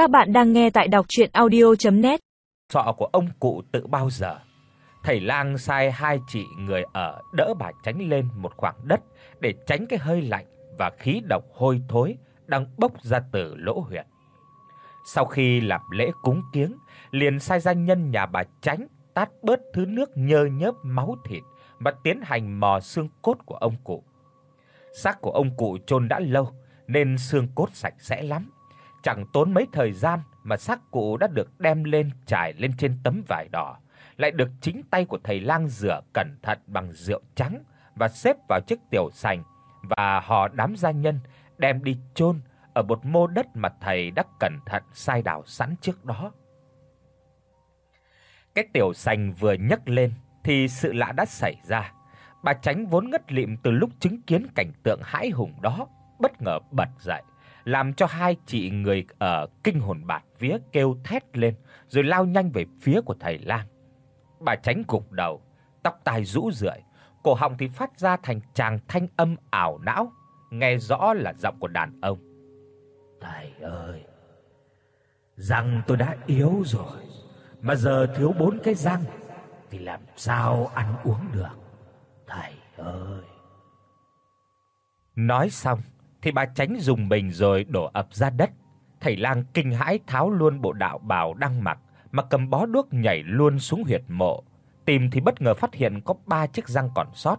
Các bạn đang nghe tại đọc docchuyenaudio.net. Sọ của ông cụ tự bao giờ. Thầy lang sai hai chị người ở đỡ bà tránh lên một khoảng đất để tránh cái hơi lạnh và khí độc hôi thối đang bốc ra từ lỗ huyệt. Sau khi làm lễ cúng kiếng, liền sai gia nhân nhà bà tránh tát bớt thứ nước nhơ nhớp máu thịt và tiến hành mò xương cốt của ông cụ. Xác của ông cụ chôn đã lâu nên xương cốt sạch sẽ lắm. Chẳng tốn mấy thời gian mà xác cụ đã được đem lên trải lên trên tấm vải đỏ, lại được chính tay của thầy lang rửa cẩn thận bằng rượu trắng và xếp vào chiếc tiểu sành và họ đám gia nhân đem đi chôn ở một mô đất mà thầy đã cẩn thận sai đào sẵn trước đó. Cái tiểu sành vừa nhấc lên thì sự lạ đã xảy ra. Bà Tránh vốn ngất lịm từ lúc chứng kiến cảnh tượng hãi hùng đó, bất ngờ bật dậy, làm cho hai chị người ở kinh hồn bạt vía kêu thét lên, rồi lao nhanh về phía của thầy lang. Bà Tránh gục đầu, tóc tai rũ rượi, cổ họng thì phát ra thành tràng thanh âm ảo não, nghe rõ là giọng của đàn ông. Thầy ơi, răng tôi đã yếu rồi, mà giờ thiếu bốn cái răng thì làm sao ăn uống được? Thầy ơi. Nói xong thì bà tránh dùng mình rồi đổ ập ra đất. Thầy lang kinh hãi tháo luôn bộ đạo bào đang mặc mà cầm bó đuốc nhảy luôn xuống huyệt mộ. Tìm thì bất ngờ phát hiện có ba chiếc răng còn sót.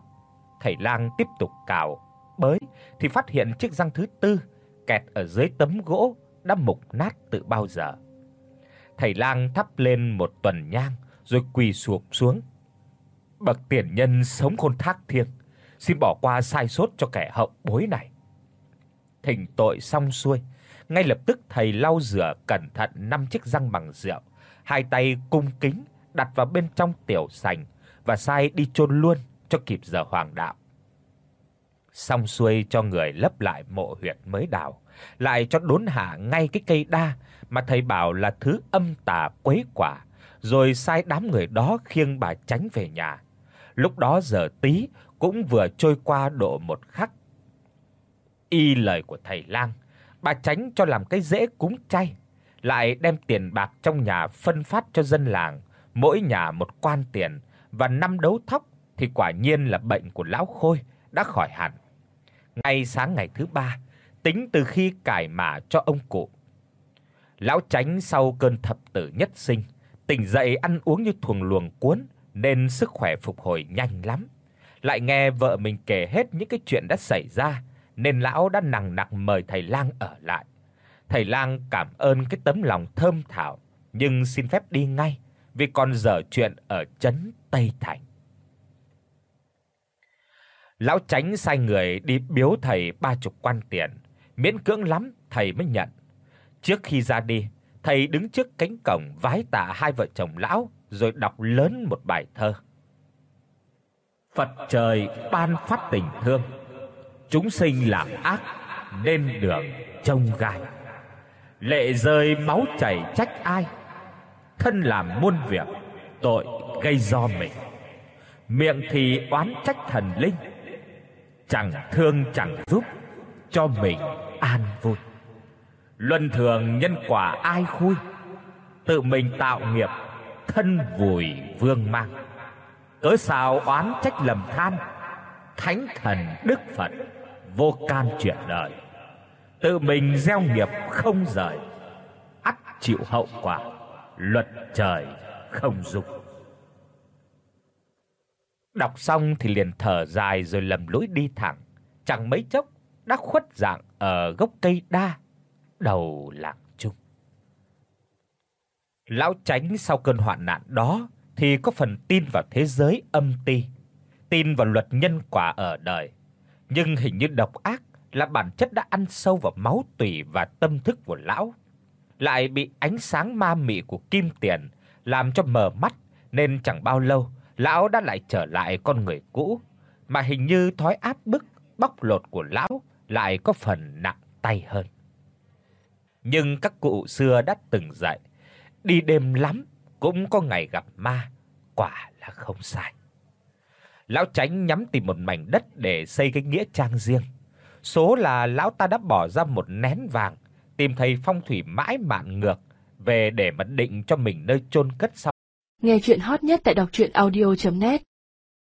Thầy lang tiếp tục cào, bới thì phát hiện chiếc răng thứ tư kẹt ở dưới tấm gỗ đã mục nát từ bao giờ. Thầy lang thắp lên một tuần nhang rồi quỳ sụp xuống. Bậc tiền nhân sống khôn thác thiêng, xin bỏ qua sai sót cho kẻ hậu bối này. Thỉnh tội xong xuôi, ngay lập tức thầy lau rửa cẩn thận năm chiếc răng bằng rượu, hai tay cung kính đặt vào bên trong tiểu sành và sai đi chôn luôn cho kịp giờ hoàng đạo. Xong xuôi cho người lấp lại mộ huyệt mới đào, lại cho đốn hạ ngay cái cây đa mà thầy bảo là thứ âm tà quấy quả, rồi sai đám người đó khiêng bà tránh về nhà. Lúc đó giờ tí cũng vừa trôi qua độ một khắc. Y lời của thầy lang, bà tránh cho làm cái dễ cúng chay, lại đem tiền bạc trong nhà phân phát cho dân làng, mỗi nhà một quan tiền và năm đấu thóc thì quả nhiên là bệnh của lão Khôi đã khỏi hẳn. Ngay sáng ngày thứ ba, tính từ khi cải mã cho ông cụ. Lão Tránh sau cơn thập tử nhất sinh, tỉnh dậy ăn uống như thuồng luồng cuốn nên sức khỏe phục hồi nhanh lắm. Lại nghe vợ mình kể hết những cái chuyện đã xảy ra, nên lão đã nằng nặc mời thầy lang ở lại. Thầy lang cảm ơn cái tấm lòng thơm thảo, nhưng xin phép đi ngay vì còn dở chuyện ở trấn Tây Thành. Lão Tránh sai người đi biếu thầy ba chục quan tiền, miễn cưỡng lắm thầy mới nhận. Trước khi ra đi, thầy đứng trước cánh cổng vái tạ hai vợ chồng lão rồi đọc lớn một bài thơ. Phật trời ban phát tình thương, chúng sinh làm ác nên đường trông gai. Lệ rơi máu chảy trách ai? Thân làm muôn việc, tội gây do mình. Miệng thì oán trách thần linh, chẳng thương chẳng giúp cho mình an vui. Luân thường nhân quả ai khui, tự mình tạo nghiệp, thân vùi vương mang. Cớ sao oán trách lầm than, thánh thần đức Phật vô can chuyển đời. Tự mình gieo nghiệp không rời, ắt chịu hậu quả, luật trời không dung. Đọc xong thì liền thở dài rồi lầm lũi đi thẳng, chẳng mấy chốc đã khuất dạng ở gốc cây đa đầu làng trung. Lão Tránh sau cơn hoạn nạn đó thì có phần tin vào thế giới âm ti, tin vào luật nhân quả ở đời, nhưng hình như độc ác là bản chất đã ăn sâu vào máu tủy và tâm thức của lão, lại bị ánh sáng ma mị của kim tiền làm cho mờ mắt nên chẳng bao lâu lão đã lại trở lại con người cũ, mà hình như thói áp bức bóc lột của lão lại có phần nặng tay hơn. Nhưng các cụ xưa đã từng dạy, đi đêm lắm cũng có ngày gặp ma, quả là không sai. Lão Tránh nhắm tìm một mảnh đất để xây cái nghĩa trang riêng. Số là lão ta đã bỏ ra một nén vàng, tìm thầy phong thủy mãi mạn ngược về để mà định cho mình nơi chôn cất sau. Nghe truyện hot nhất tại doctruyenaudio.net